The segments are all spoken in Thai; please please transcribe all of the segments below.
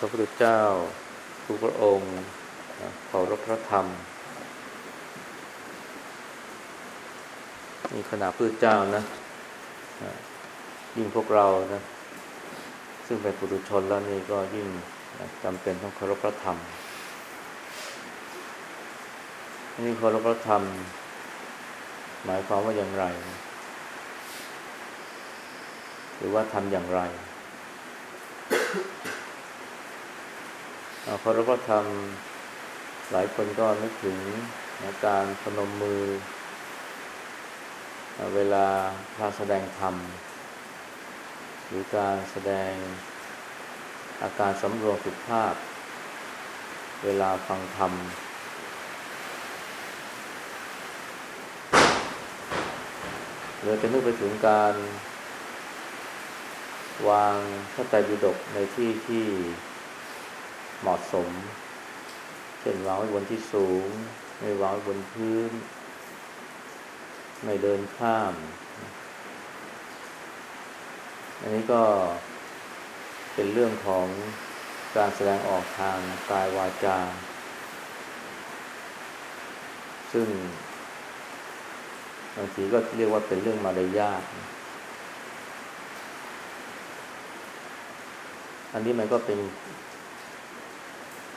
พระพุทธเจ้าทุกพระองค์เคารพพระธรรมนี่ขณะพระเจ้านะยิ่งพวกเรานะซึ่งเป็นปุถุชนแล้วนี่ก็ยิ่งจำเป็นต้องเคารพพระธรรมนี่เคารพพระธรรม หมายความว่าอย่างไร หรือว่าทำอย่างไร พอเราก็ทำหลายคนก็นึกถึงการพนมมือ เวลาพระแสดงธรรม หรือการแสดงอาการสำรวมสุภาพ เวลาฟังธรรม หรือจะนึกไปถึงการวางพระไตรปิฎกในที่ที่ เหมาะสม เช่นวางไว้บนที่สูง ไม่วางไว้บนพื้น ไม่เดินข้าม อันนี้ก็เป็นเรื่องของการแสดงออกทางกายวาจา ซึ่งบางทีก็เรียกว่าเป็นเรื่องมารยาทอันนี้มันก็เป็น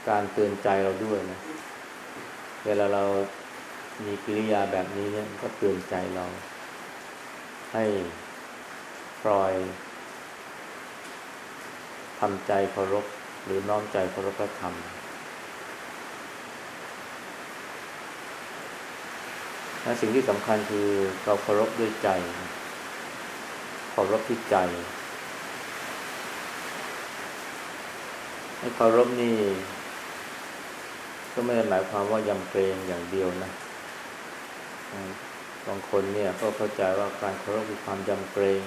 การเตือนใจเราด้วยนะ เวลาเรามีกิริยาแบบนี้เนี่ยก็เตือนใจเรา ให้ปล่อยทำใจเคารพหรือน้อมใจเคารพพระธรรมและสิ่งที่สำคัญคือเราเคารพด้วยใจ เคารพที่ใจให้เคารพนี่ ก็ไม่ได้หมายความว่ายำเกรงอย่างเดียวนะบางคนเนี่ยก็เข้าใจว่าการเคารพคือความยำเกรง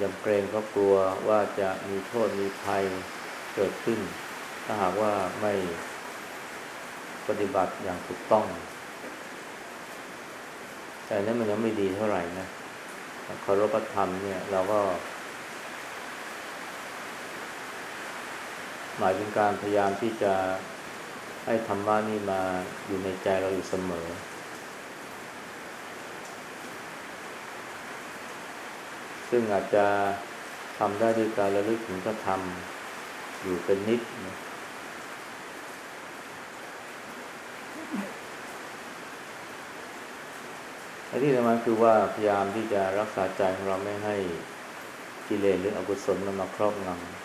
ยำเกรงเพรากลัวว่าจะมีโทษมีภัยเกิดขึ้น ถ้าหากว่าไม่ปฏิบัติอย่างถูกต้อง แต่นั้นมันยังไม่ดีเท่าไหร่นะเคารพธรรมเนี่ย เราก็ หมายถึงการพยายามที่จะให้ธรรมะนี่มาอยู่ในใจเราอยู่เสมอ ซึ่งอาจจะทำได้ด้วยการระลึกถึงพระธรรมอยู่เป็นนิดนะอันที่สำคัญคือว่าพยายามที่จะรักษาใจของเราไม่ให้กิเลสหรืออกุศลมันมาครอบงำ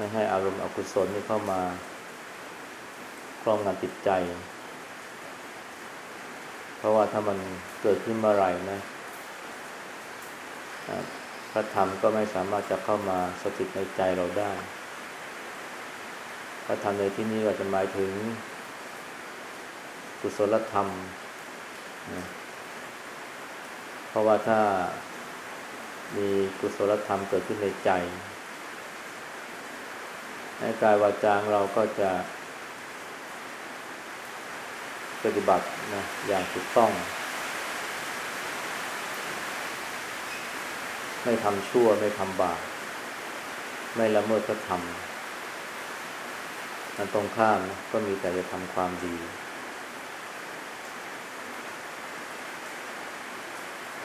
ไม่ให้อารมณ์อกุศลนี่เข้ามาครองงานจิตใจ เพราะว่าถ้ามันเกิดขึ้นเมื่อไหร่นะพระธรรมก็ไม่สามารถจะเข้ามาสถิตในใจเราได้ พระธรรมในที่นี้ก็จะหมายถึงกุศลธรรมนะเพราะว่าถ้ามีกุศลธรรมเกิดขึ้นในใจ กายวาจางเราก็จะปฏิบัตินะอย่างถูกต้อง ไม่ทำชั่วไม่ทำบาปไม่ละเมิดพระธรรมนันตรงข้ามนะก็มีแต่จะทำความดี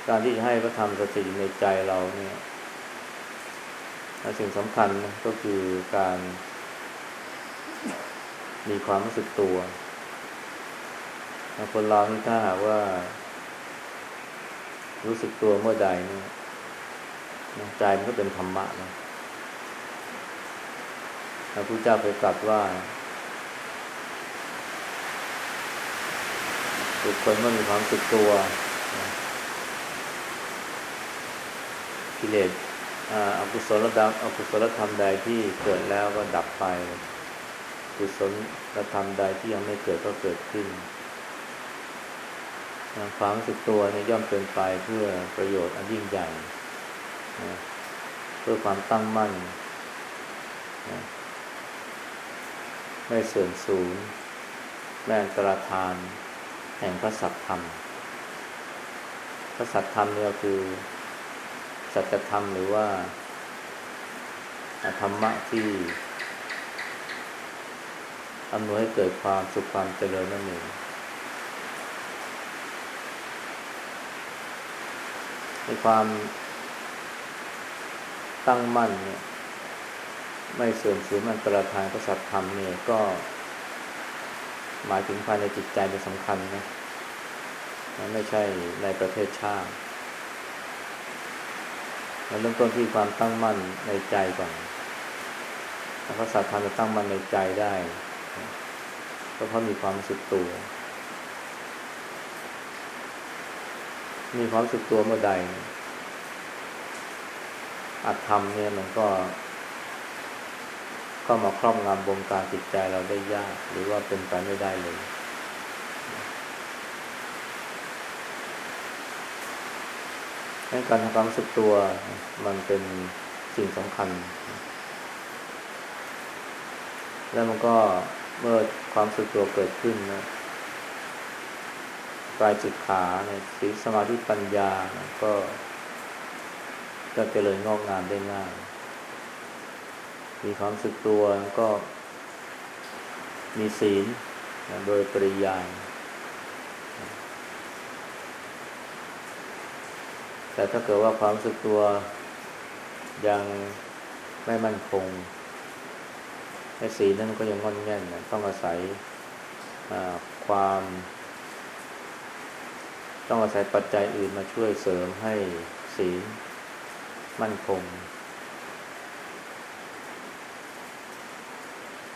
การที่จะให้พระธรรมสถิตในใจเราเนี่ย และสิ่งสำคัญก็คือการ มีความรู้สึกตัว คนเรานี่ถ้าหากว่า รู้สึกตัวเมื่อใดเนี่ยใจมันก็เป็นธรรมะนะพระพุทธเจ้าเคยตรัสว่าทุกคนเมื่อมีความรู้สึกตัวกิเลส อกุศลธรรมอกุศลธรรมใดที่เกิดแล้วก็ดับไป กุศลธรรมใดที่ยังไม่เกิดก็เกิดขึ้นความรู้สึกตัวนี่ย่อมเป็นไปเพื่อประโยชน์อันยิ่งใหญ่ เพื่อความตั้งมั่น ไม่เสื่อมสูญแม่ตราทาน แห่งพระสัตธรรม พระสัตธรรมเนี่ยคือ สัจธรรมหรือว่าธรรมะที่อำนวยให้เกิดความสุขความเจริญนั่นเองในความตั้งมั่นเนี่ย ไม่เสื่อมสูญมันประทานพระสัตธรรมเนี่ยก็ หมายถึงภายในจิตใจเป็นสำคัญนะ ไม่ใช่ในประเทศชาติ มันเริ่มต้นที่ความตั้งมั่นในใจก่อนแล้วก็สัตธรรมจะตั้งมั่นในใจได้ ก็เพราะมีความรู้สึกตัว มีความรู้สึกตัวเมื่อใด อัตธรรมเนี่ยมันก็ ก็มาครอบงำบงการจิตใจเราได้ยาก หรือว่าเป็นไปไม่ได้เลย ให้การทำความรู้สึกตัวมันเป็นสิ่งสำคัญ แล้วมันก็เมื่อความสึกตัวเกิดขึ้นนะกายจิตขาเนี่ยสีสมาธิปัญญาก็จะเจริญงอกงามได้ง่าย มีความสึกตัวก็มีศีลโดยปริยาย แต่ถ้าเกิดว่าความรู้สึกตัวยังไม่มั่นคงไอ้สีนั่นก็ยังงอนแง่นนะต้องอาศัยความ ต้องอาศัยปัจจัยอื่นมาช่วยเสริมให้สีมั่นคง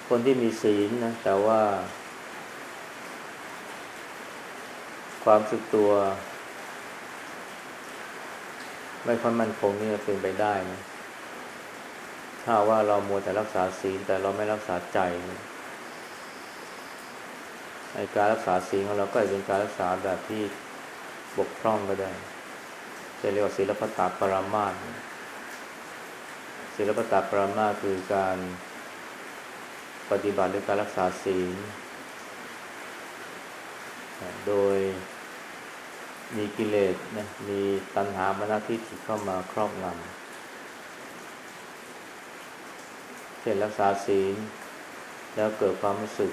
คนที่มีศีลนะแต่ว่า ความสึกตัว ไม่ค่อยมั่นคงนี่เป็นไปได้นะถ้าว่าเรามัวแต่รักษาศีลแต่เราไม่รักษาใจในการรักษาศีลของเราก็เป็นการรักษาแบบที่บกพร่องก็ได้ จะเรียกว่าศีลพัตตาปรามาสศีลพัตตาปรามาสคือการปฏิบัติหรือการรักษาศีล โดย มีกิเลสนะมีตัณหามนาทิฏฐิเข้ามาครอบงำเช่นรักษาศีล แล้วเกิดความรู้สึก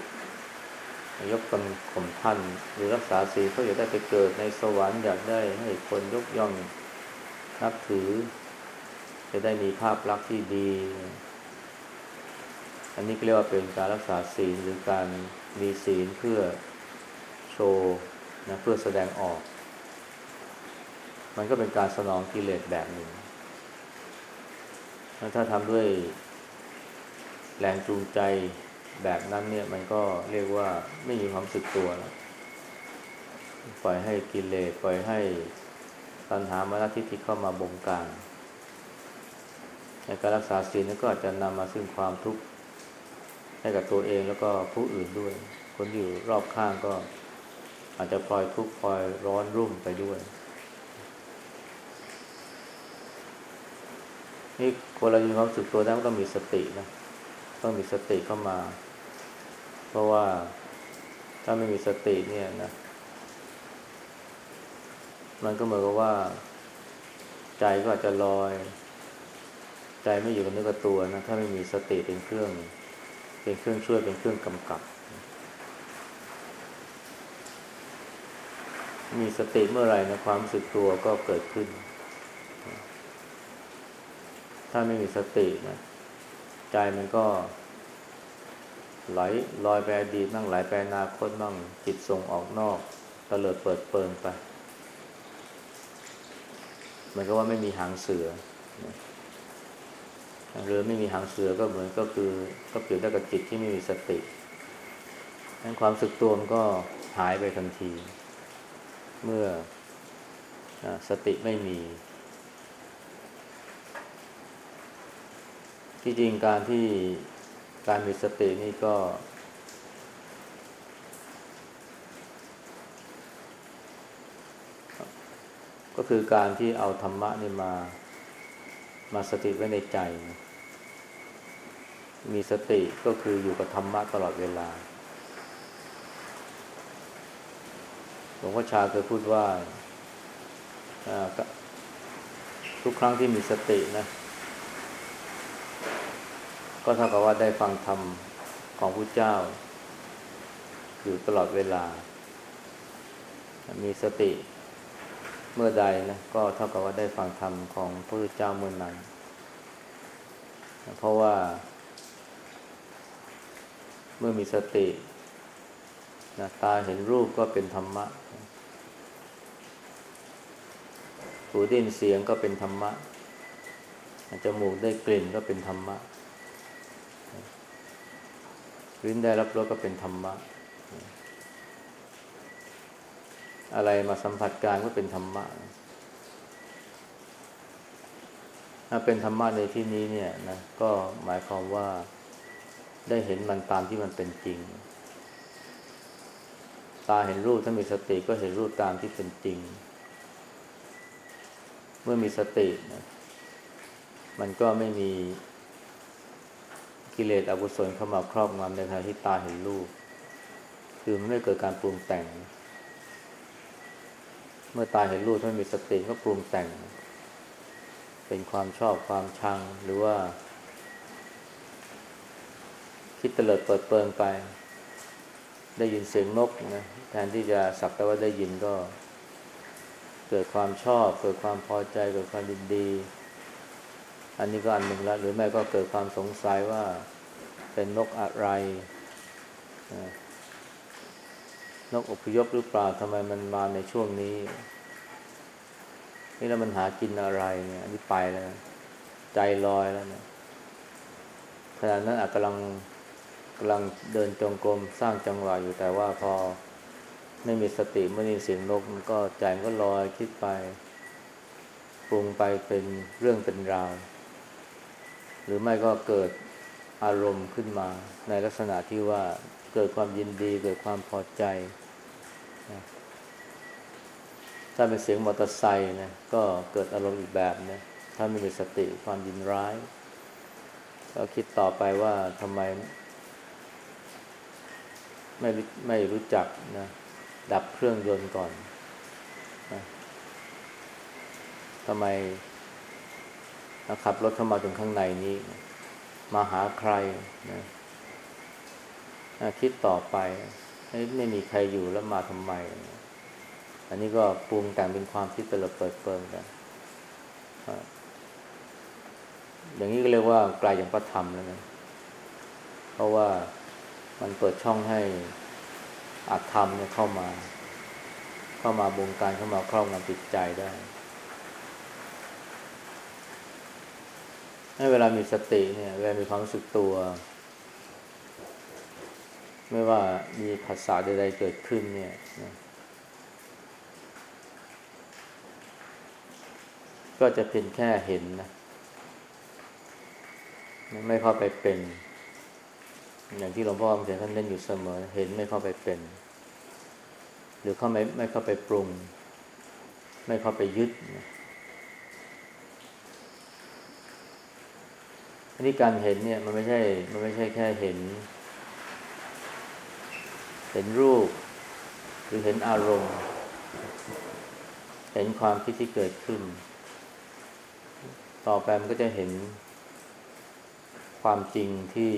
ยกตนข่มท่าน หรือรักษาศีลเพื่ออยากได้ไปเกิดในสวรรค์อยากได้ให้คนยกย่องนับถือ จะได้มีภาพลักษณ์ที่ดี อันนี้เรียกว่าเป็นการรักษาศีลหรือการมีศีลเพื่อโชว์นะเพื่อแสดงออก มันก็เป็นการสนองกิเลสแบบหนึ่ง ถ้าทำด้วยแรงจูงใจแบบนั้นเนี่ยมันก็เรียกว่าไม่มีความสึกตัวแล้วปล่อยให้กิเลสปล่อยให้ตัณหามานาทิฏฐิเข้ามาบงการในการรักษาศีลก็อาจจะนำมาซึ่งความทุกข์ให้กับตัวเองแล้วก็ผู้อื่นด้วย คนอยู่รอบข้างก็อาจจะพลอยทุกข์พลอยร้อนรุ่มไปด้วย นี่คนเรามีความสึกตัวได้ก็ต้องมีสตินะต้องมีสติเข้ามา เพราะว่าถ้าไม่มีสติเนี่ยนะ มันก็เหมือนกับว่า ใจก็อาจจะลอย ใจไม่อยู่กับเนื้อกับตัวนะถ้าไม่มีสติเป็นเครื่อง เป็นเครื่องช่วยเป็นเครื่องกำกับ มีสติเมื่อไหร่นะความสึกตัวก็เกิดขึ้น ถ้าไม่มีสตินะใจมันก็ไหลลอยไปอดีตนั่งไหลไปอนาคตนั่งจิตส่งออกนอกตะเลิดเปิดเปิงไปเหมือนกับว่าไม่มีหางเสือหรือไม่มีหางเสือก็เหมือนก็คือ ก็เปรียบได้กับจิตที่ไม่มีสตินั้นความสึกตัวมันก็หายไปทันที เมื่อสติไม่มี ที่จริงการที่การมีสตินี่ก็ ก็คือการที่เอาธรรมะนี่มา มาสติไว้ในใจ มีสติก็คืออยู่กับธรรมะตลอดเวลาหลวงพ่อชาเคยพูดว่า ทุกครั้งที่มีสตินะ ก็เท่ากับว่าได้ฟังธรรมของพระเจ้า อยู่ตลอดเวลา มีสติเมื่อใดนะก็เท่ากับว่าได้ฟังธรรมของพระเจ้าเมื่อนนั้น เพราะว่า เมื่อมีสตินะตาเห็นรูปก็เป็นธรรมะ หูได้ยินเสียงก็เป็นธรรมะ จมูกได้กลิ่นก็เป็นธรรมะ ลิ้นได้รับรสก็เป็นธรรมะ อะไรมาสัมผัสกายก็เป็นธรรมะถ้าเป็นธรรมะในที่นี้เนี่ยนะก็หมายความว่าได้เห็นมันตามที่มันเป็นจริง ตาเห็นรูปถ้ามีสติก็เห็นรูปตามที่เป็นจริง เมื่อมีสตินะมันก็ไม่มี กิเลสอกุศลเข้ามาครอบงำในขณะที่ตาเห็นรูป คือมันไม่เกิดการปรุงแต่ง เมื่อตาเห็นรูปถ้ามีสติก็ปรุงแต่ง เป็นความชอบความชังหรือว่า คิดเตลิดเปิดเปิงไป ได้ยินเสียงนกนะแทนที่จะสักแต่ว่าได้ยินก็ เกิดความชอบ เกิดความพอใจเกิดความยินดี อันนี้ก็อันหนึ่งแล้ว หรือไม่ก็เกิดความสงสัยว่าเป็นนกอะไรนกอพยพหรือเปล่าทำไมมันมาในช่วงนี้ นี่แล้วมันหากินอะไรเนี่ย อันนี้ไปแล้ว ใจลอยแล้วเนี่ยขณะนั้นอาจกำลังกำลังเดินจงกรมสร้างจังหวะอยู่แต่ว่าพอไม่มีสติไม่มีเสียงนกมันก็ใจมันก็ลอยคิดไป ปรุงไปเป็นเรื่องเป็นราว หรือไม่ก็เกิดอารมณ์ขึ้นมา ในลักษณะที่ว่าเกิดความยินดีเกิดความพอใจนะถ้าเป็นเสียงมอเตอร์ไซค์นะก็เกิดอารมณ์อีกแบบนะถ้าไม่มีสติความยินร้าย ก็คิดต่อไปว่าทำไม ไม่ไม่รู้จักนะดับเครื่องยนต์ก่อนนะทำไม ขับรถเข้ามาถึงข้างในนี้ มาหาใครนะคิดต่อไปไม่มีใครอยู่แล้วมาทำไม อันนี้ก็ปรุงแต่งเป็นความคิดเปิดเปิดเปิงกันอย่างนี้ก็เรียกว่าไกลอย่างพระธรรมแล้วนะเพราะว่ามันเปิดช่องให้อาธรรมเนี่ยเข้ามา เข้ามาบงการเข้ามาครอบงำจิตใจได้ให้ เวลามีสติเนี่ย เวลามีความรู้สึกตัว ไม่ว่ามีภาษาใดๆเกิดขึ้นเนี่ยก็จะเพียงแค่เห็นนะ ไม่เข้าไปเป็น อย่างที่หลวงพ่อคำเขียนท่านเล่นอยู่เสมอ เห็นไม่เข้าไปเป็น หรือเข้าไม่ไม่เข้าไปปรุง ไม่เข้าไปยึดนะ อันนี้การเห็นเนี่ยมันไม่ใช่ มันไม่ใช่แค่เห็น เห็นรูป หรือเห็นอารมณ์ เห็นความคิดที่เกิดขึ้น ต่อไปมันก็จะเห็น ความจริงที่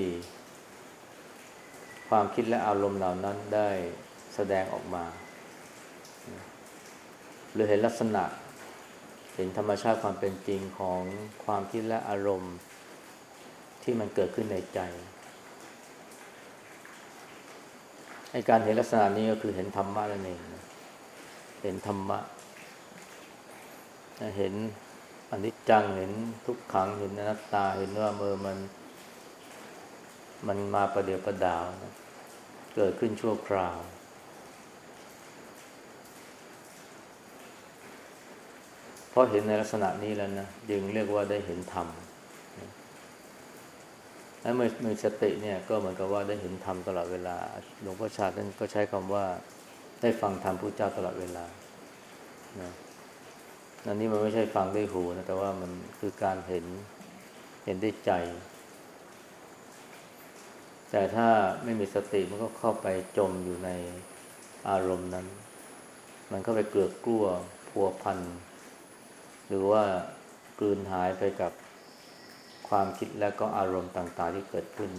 ความคิดและอารมณ์เหล่านั้นได้แสดงออกมา หรือเห็นลักษณะ เห็นธรรมชาติความเป็นจริงของความคิดและอารมณ์ ที่มันเกิดขึ้นในใจไอการเห็นลักษณะนี้ก็คือเห็นธรรมะนั่นเองเห็นธรรมะ เห็นอนิจจังเห็นทุกขังเห็นอนัตตา เห็นว่าเมื่อมัน มันมาประเดี๋ยวประดาวนะเกิดขึ้นชั่วคราว เพราะเห็นในลักษณะนี้แล้วนะยึงเรียกว่าได้เห็นธรรม ถ้าเมื่อมีสติเนี่ยก็เหมือนกับว่าได้เห็นธรรมตลอดเวลา หลวงพ่อชาติท่านก็ใช้คำว่าได้ฟังธรรมพระเจ้าตลอดเวลานะอันนี้มันไม่ใช่ฟังด้วยหูนะแต่ว่ามันคือการเห็นเห็นด้วยใจ แต่ถ้าไม่มีสติมันก็เข้าไปจมอยู่ในอารมณ์นั้น มันเข้าไปเกลือกกลัวพัวพันหรือว่ากลืนหายไปกับ ความคิดและก็อารมณ์ต่างๆที่เกิดขึ้น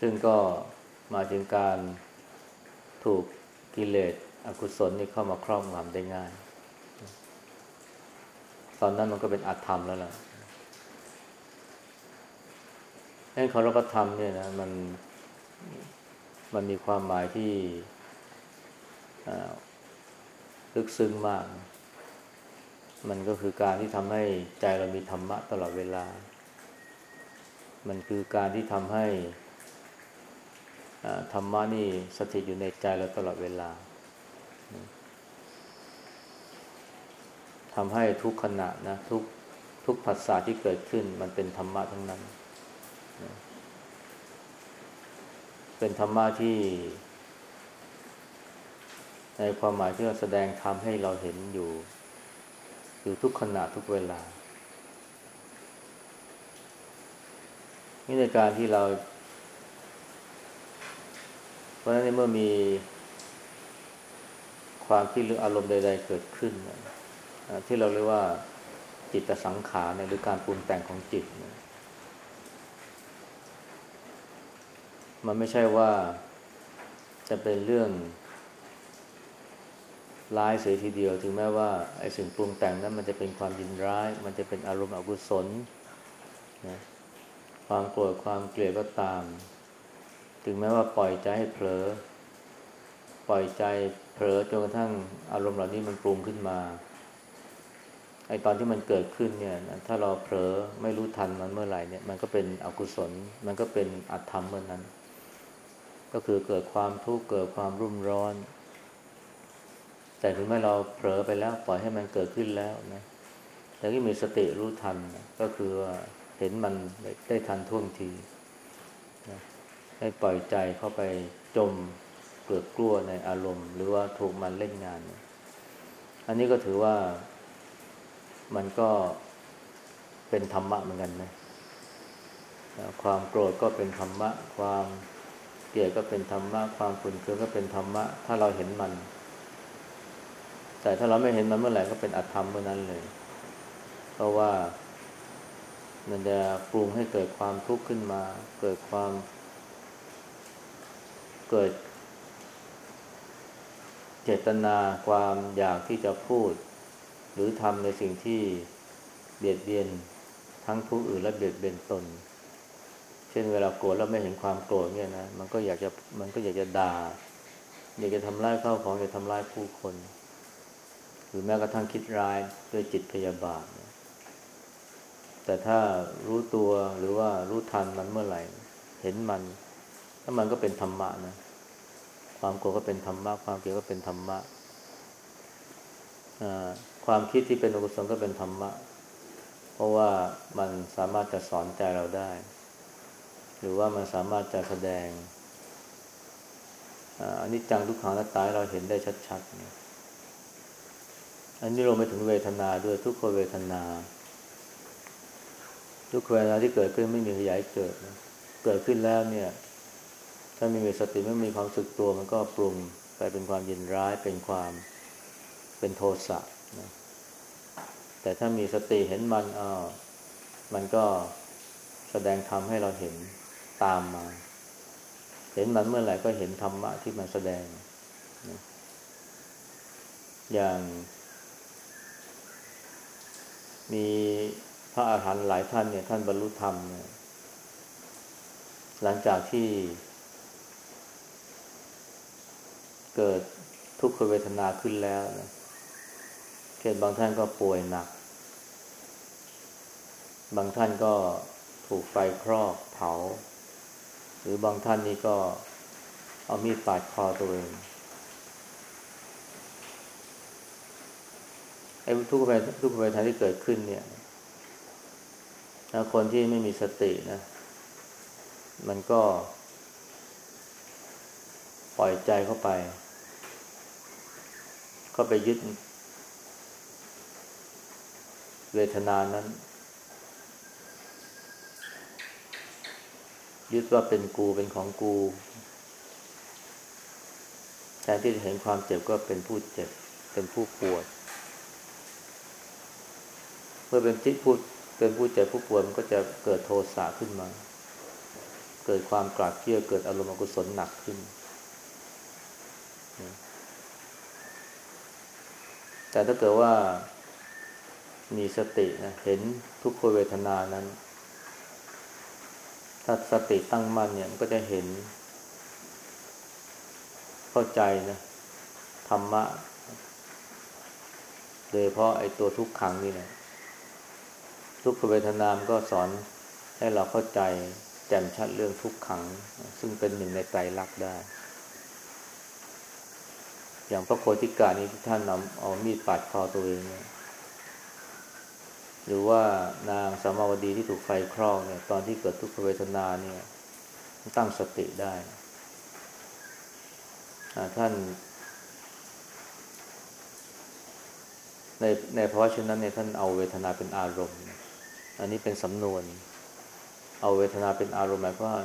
ซึ่งก็มาถึงการถูกกิเลสอกุศลนี่เข้ามาครอบงำได้ง่าย ตอนนั้นมันก็เป็นอาธรรมแล้วล่ะนั่นเขาเราก็ทำเนี่ยนะมันมันมีความหมายที่ลึกซึ้งมาก มันก็คือการที่ทำให้ใจเรามีธรรมะตลอดเวลา มันคือการที่ทำให้ธรรมะนี่สถิตอยู่ในใจเราตลอดเวลาทำให้ทุกขณะนะทุกทุกผัสสะที่เกิดขึ้น มันเป็นธรรมะทั้งนั้น เป็นธรรมะที่ ในความหมายที่เราแสดงทำให้เราเห็นอยู่ อยู่ทุกขณะทุกเวลา นี่ในการที่เรา เพราะฉะนั้นเมื่อมีความคิดหรืออารมณ์ใด ๆ เกิดขึ้น ที่เราเรียกว่าจิตสังขารหรือการปรุงแต่งของจิต มันไม่ใช่ว่าจะเป็นเรื่อง ร้ายเสียทีเดียว ถึงแม้ว่าไอ้สิ่งปรุงแต่งนั้นมันจะเป็นความยินร้าย มันจะเป็นอารมณ์อกุศลนะความโกรธความเกลียดก็ตาม ถึงแม้ว่าปล่อยใจให้เผลอ ปล่อยใจเผลอจนกระทั่งอารมณ์เหล่านี้มันปรุงขึ้นมาไอตอนที่มันเกิดขึ้นเนี่ยถ้าเราเผลอไม่รู้ทันมันเมื่อไหร่เนี่ย มันก็เป็นอกุศล มันก็เป็นอัตธรรมเมื่อนั้น ก็คือเกิดความทุกข์เกิดความรุ่มร้อน แต่ถึงแม้เราเผลอไปแล้วปล่อยให้มันเกิดขึ้นแล้วนะแต่ที่มีสติรู้ทันก็คือว่าเห็นมันได้ทันท่วงทีนะให้ปล่อยใจเข้าไปจมเกิดกลัวในอารมณ์ หรือว่าถูกมันเล่นงานอันนี้ก็ถือว่ามันก็เป็นธรรมะเหมือนกันนะความโกรธก็เป็นธรรมะ ความเกลียดก็เป็นธรรมะ ความขุ่นเคืองก็เป็นธรรมะ ถ้าเราเห็นมัน แต่ถ้าเราไม่เห็นมันเมื่อไหร่ก็เป็นอธรรมเมื่อนั้นเลย เพราะว่ามันจะปรุงให้เกิดความทุกข์ขึ้นมา เกิดความ เกิด เจตนาความอยากที่จะพูด หรือทำในสิ่งที่เบียดเบียนทั้งผู้อื่นและเบียดเบียนตน เช่นเวลาโกรธแล้วไม่เห็นความโกรธเนี่ยนะ มันก็อยากจะมันก็อยากจะด่า อยากจะทำร้ายข้าของอยากทำร้ายผู้คน หรือแม้กระทั่งคิดร้ายด้วยจิตพยาบาท แต่ถ้ารู้ตัวหรือว่ารู้ทันมันเมื่อไหร่ เห็นมัน ถ้ามันก็เป็นธรรมะนะ ความโกรธก็เป็นธรรมะ ความเกลียดก็เป็นธรรมะความคิดที่เป็นอกุศลก็เป็นธรรมะ เพราะว่ามันสามารถจะสอนใจเราได้ หรือว่ามันสามารถจะแสดงอันนี้จังทุกขังและตายเราเห็นได้ชัดๆเนี่ย อันนี้เราไม่ถึงเวทนาด้วยทุกขเวทนา ทุกเวทนาที่เกิดขึ้นไม่มีขยายเกิดนะเกิดขึ้นแล้วเนี่ย ถ้าไม่มีสติไม่มีความสึกตัวมันก็ปรุงไปเป็นความยินร้ายเป็นความเป็นโทสะนะแต่ถ้ามีสติเห็นมันอ่ามันก็แสดงธรรมให้เราเห็นตามมา เห็นมันเมื่อไหร่ก็เห็นธรรมะที่มันแสดงนะอย่าง มีพระอาหารหันต์หลายท่านเนี่ยท่านบรรลุธรรมเนี่ยหลังจากที่ เกิดทุกขเวทนาขึ้นแล้วนะเช่นบางท่านก็ป่วยหนัก บางท่านก็ถูกไฟครอกเผา หรือบางท่านนี่ก็เอามีดปาดคอตัวเอง ไอ้ทุกภัยทุกภัยทางที่เกิดขึ้นเนี่ยถ้าคนที่ไม่มีสตินะ มันก็ ปล่อยใจเข้าไป เข้าไปยึด เวทนานั้น ยึดว่าเป็นกูเป็นของกูแทนที่จะเห็นความเจ็บก็เป็นผู้เจ็บ เป็นผู้ปวด มื่อเป็นที่พูดเป็นผู้เจ็บผู้ป่วยมันก็จะเกิดโทสะขึ้นมา เกิดความกลาดเกลียวเกิดอารมณ์อกุศลหนักขึ้น แต่ถ้าเกิดว่ามีสตินะเห็นทุกขเวทนานั้น ถ้าสติตั้งมั่นเนี่ยมันก็จะเห็น เข้าใจนะธรรมะโดยเพราะไอ้ตัวทุกขังนี่นะ ทุกขเวทนามก็สอนให้เราเข้าใจแจ่มชัดเรื่องทุกขัง ซึ่งเป็นหนึ่งในไตรลักษณ์ได้ อย่างพระโคติกานี้ที่ท่านนำเอามีดปาดคอตัวเองเนี่ยหรือว่านางสามาวดีที่ถูกไฟคลอกเนี่ย ตอนที่เกิดทุกขเวทนาเนี่ย ตั้งสติได้ท่านในในเพราะฉะนั้นเนี่ยท่านเอาเวทนาเป็นอารมณ์ อันนี้เป็นสำนวน เอาเวทนาเป็นอารมณ์หมายว่า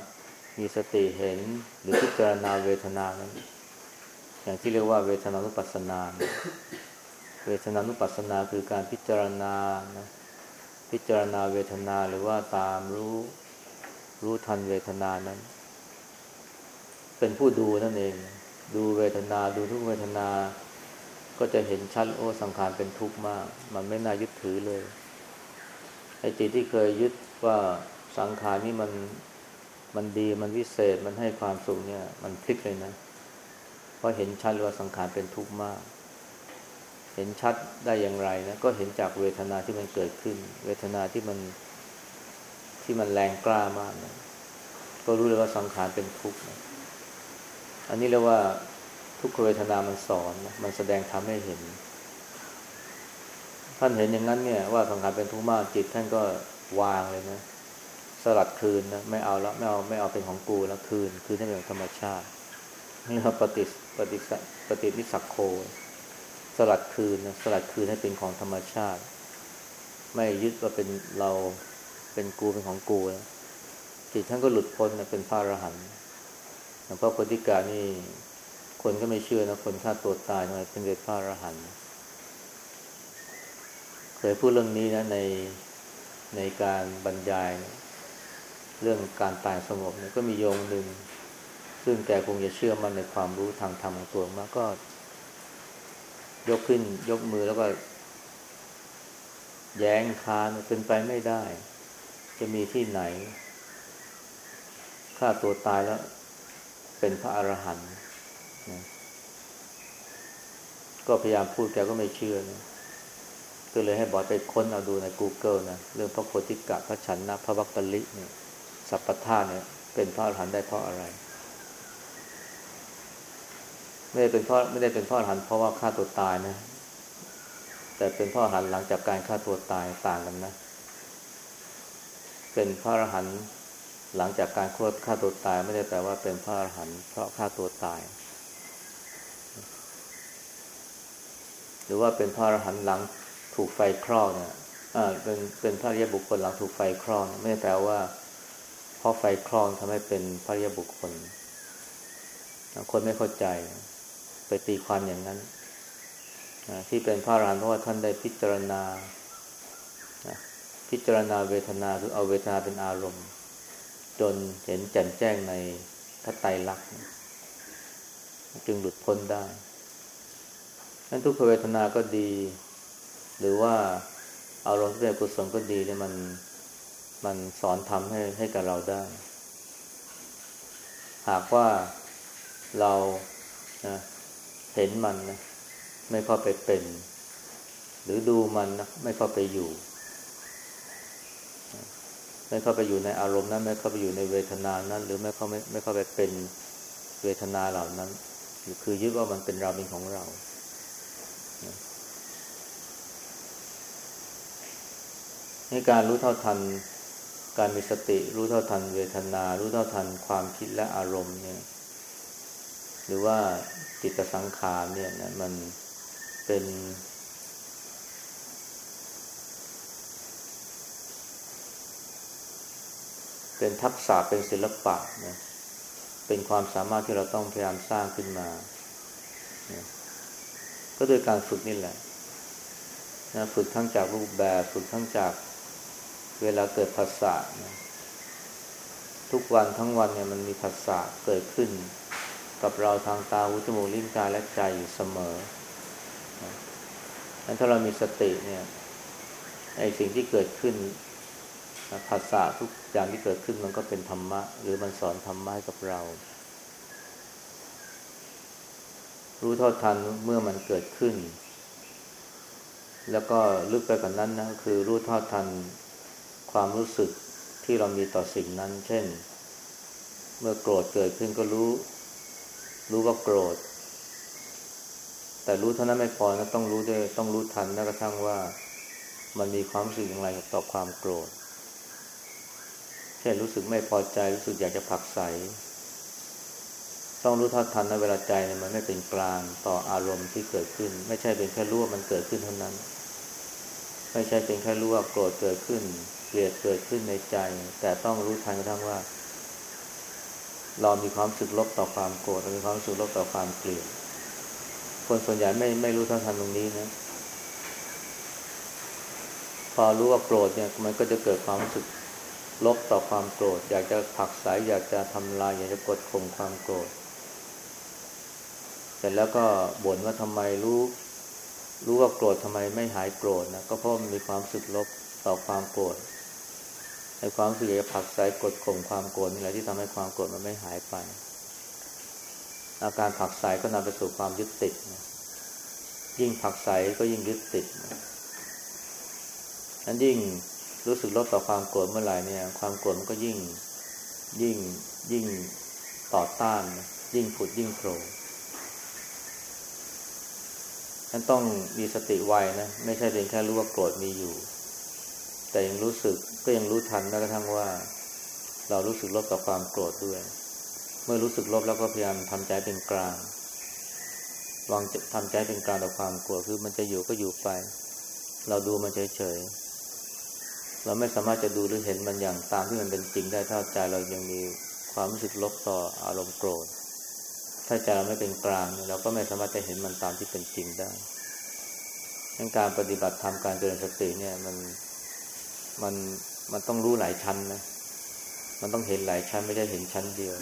มีสติเห็นหรือพิจารณาเวทนานั้นอย่างที่เรียกว่าเวทนานุปัสสนา เวทนานุปัสสนาคือการพิจารณานะพิจารณาเวทนาหรือว่าตามรู้รู้ทันเวทนานั้น เป็นผู้ดูนั่นเอง ดูเวทนาดูทุกเวทนา ก็จะเห็นชัดโอ้สังขารเป็นทุกข์มาก มันไม่น่ายึดถือเลย จิตที่เคยยึดว่าสังขารนี่มันมันดีมันวิเศษมันให้ความสุขเนี่ย มันพลิกเลยนะเพราะเห็นชัดว่าสังขารเป็นทุกข์มาก เห็นชัดได้อย่างไรนะก็เห็นจากเวทนาที่มันเกิดขึ้น เวทนาที่มันที่มันแรงกล้ามากนะก็รู้เลยว่าสังขารเป็นทุกข์นะอันนี้เรียกว่าทุกขเวทนามันสอนนะมันแสดงทำให้เห็น ท่านเห็นอย่างนั้นเนี่ยว่าสังขารเป็นทุกข์มากจิตท่านก็วางเลยนะ สลัดคืนนะไม่เอาแล้วไม่เอาไม่เอาเป็นของกูแล้วคืน คืนให้เป็นธรรมชาตินี่เราปฏิปฏิปฏินิสักโค สลัดคืนนะสลัดคืนให้เป็นของธรรมชาติ ไม่ยึดว่าเป็นเราเป็นกูเป็นของกูแล้วจิตท่านก็หลุดพ้นนะเป็นพระอรหันต์อย่างพระโพธิกานี่คนก็ไม่เชื่อนะคนฆ่าตัวตายทำไมเป็นเดชพระอรหันต์ เคยพูดเรื่องนี้นะในในการบรรยาย เรื่องการตายสงบเนี่ยก็มีโยงหนึ่ง ซึ่งแกคงจะเชื่อมันในความรู้ทางธรรมของตัวมากก็ ยกขึ้นยกมือแล้วก็ แย้งคานเป็นไปไม่ได้ จะมีที่ไหนฆ่าตัวตายแล้ว เป็นพระอรหันต์นะก็พยายามพูดแกก็ไม่เชื่อนะ ก็เลยให้บอยไปค้นเอาดูใน Google นะเรื่องพระโพธิกะพระฉันนะพระวักกลิเนี่ยสัพพทาเนี่ยเป็นพระอรหันต์ได้เพราะอะไร ไม่ได้เป็นเพราะไม่ได้เป็นพ่ออรหันต์เพราะว่าฆ่าตัวตายนะ แต่เป็นพ่ออรหันต์หลังจากการฆ่าตัวตายต่างกันนะ เป็นพระอรหันต์หลังจากการฆ่าตัวตาย ไม่ได้แปลว่าเป็นพระอรหันต์เพราะฆ่าตัวตายหรือว่าเป็นพระอรหันต์หลัง ถูกไฟคลอกเนี่ยเป็นเป็นพระริยบุคคลหลังถูกไฟคลอกไม่ได้แปลว่าเพราะไฟคลอกทำให้เป็นพระริยบุคคล คนไม่เข้าใจไปตีความอย่างนั้นที่เป็นพระอรหันต์เพราะว่าท่านได้พิจารณาพิจารณาเวทนาคือเอาเวทนาเป็นอารมณ์ จนเห็นแจ่มแจ้งในพระไตรลักษณ์จึงหลุดพ้นได้นั้นทุกขเวทนาก็ดี หรือว่าอารมณ์ที่เป็นกุศลก็ดีเนี่ยมันมันสอนทำให้ให้กับเราได้ หากว่าเรานะเห็นมันนะไม่เข้าไปเป็น หรือดูมันนะไม่เข้าไปอยู่ ไม่เข้าไปอยู่ในอารมณ์นั้น ไม่เข้าไปอยู่ในเวทนานั้น หรือไม่เข้าไม่ไม่เข้าไปเป็นเวทนาเหล่านั้น คือยึดว่ามันเป็นเราเป็นของเรา ในการรู้เท่าทัน การมีสติ รู้เท่าทันเวทนา รู้เท่าทันความคิดและอารมณ์เนี่ย หรือว่าจิตสังขารเนี่ยนะมันเป็น เป็นทักษะเป็นศิลปะนะเป็นความสามารถที่เราต้องพยายามสร้างขึ้นมานะก็โดยการฝึกนี่แหละนะฝึกทั้งจากรูปแบบ ฝึกทั้งจาก เวลาเกิดภาษานะทุกวันทั้งวันเนี่ยมันมีภาษาเกิดขึ้น กับเราทางตาหูจมูกลิ้นกายและใจอยู่เสมอนั้นถ้าเรามีสติเนี่ยไอ้สิ่งที่เกิดขึ้นภาษาทุกอย่างที่เกิดขึ้นมันก็เป็นธรรมะ หรือมันสอนธรรมะให้กับเรา รู้เท่าทันเมื่อมันเกิดขึ้น แล้วก็ลึกไปกว่านั้นนะคือรู้เท่าทัน ความรู้สึกที่เรามีต่อสิ่งนั้น เช่น เมื่อโกรธเกิดขึ้นก็รู้ รู้ว่าโกรธ แต่รู้เท่านั้นไม่พอนะต้องรู้ด้วยต้องรู้ทันแม้กระทั่งว่ามันมีความรู้สึกอย่างไรต่อความโกรธ เช่นรู้สึกไม่พอใจรู้สึกอยากจะผักใส ต้องรู้เท่าทันนะเวลาใจมันไม่เป็นกลางต่ออารมณ์ที่เกิดขึ้น ไม่ใช่เป็นแค่รู้ว่ามันเกิดขึ้นเท่านั้น ไม่ใช่เป็นแค่รู้ว่าโกรธเกิดขึ้น เกลียดเกิดขึ้นในใจ แต่ต้องรู้ทันกระทั่งว่า เรามีความสึกลบต่อความโกรธเรามีความสึกลบต่อความเกลียดคนส่วนใหญ่ไม่ไม่รู้เท่าทันตรงนี้นะพอรู้ว่าโกรธเนี่ยมันก็จะเกิดความรู้สึกลบต่อความโกรธ อยากจะผักสายอยากจะทำลาย อยากจะกดข่มความโกรธเสร็จแล้วก็บ่นว่าทำไมรู้ รู้ว่าโกรธทำไมไม่หายโกรธนะก็เพราะมันมีความรู้สึกลบต่อความโกรธ ในความรู้สึกอยากจะผักใสายกดข่มความโกรธนี่แหละที่ทำให้ความโกรธมันไม่หายไป อาการผักใสายก็นำไปสู่ความยึดติดนะยิ่งผักใส่ก็ยิ่งยึดติดนะนั้นยิ่งรู้สึกลดต่อความโกรธเมื่อไหร่เนี่ย ความโกรธมันก็ยิ่งยิ่งยิ่งต่อต้านยิ่งผุดยิ่งโผล่นั้นต้องมีสติไวนะ ไม่ใช่เพียงแค่รู้ว่าโกรธมีอยู่ แต่ยังรู้สึกก็ยังรู้ทันแม้กระทั่งว่า เรารู้สึกลบต่อความโกรธด้วย เมื่อรู้สึกลบแล้วก็พยายามทำใจเป็นกลางวางทำใจเป็นกลางต่อความโกรธคือมันจะอยู่ก็อยู่ไป เราดูมันเฉยๆเราไม่สามารถจะดูหรือเห็นมันอย่างตามที่มันเป็นจริงได้ถ้าใจเรายังมีความรู้สึกลบต่ออารมณ์โกรธ ถ้าใจเราไม่เป็นกลางเราก็ไม่สามารถจะเห็นมันตามที่เป็นจริงได้การปฏิบัติธรรมการเจริญสติเนี่ยมัน มันมันต้องรู้หลายชั้นนะ มันต้องเห็นหลายชั้นไม่ใช่เห็นชั้นเดียว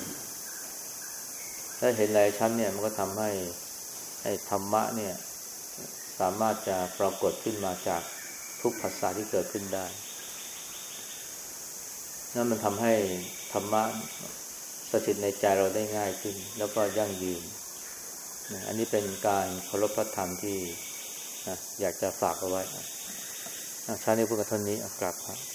ถ้าเห็นหลายชั้นเนี่ย มันก็ทำให้ให้ธรรมะเนี่ย สามารถจะปรากฏขึ้นมาจากทุกภาษาที่เกิดขึ้นได้ นั่นมันทำให้ธรรมะสถิตในใจเราได้ง่ายขึ้น แล้วก็ยั่งยืน อันนี้เป็นการเคารพพระธรรมที่อยากจะฝากเอาไว้ ชาตินี้พูดกันเท่านี้กลับครับ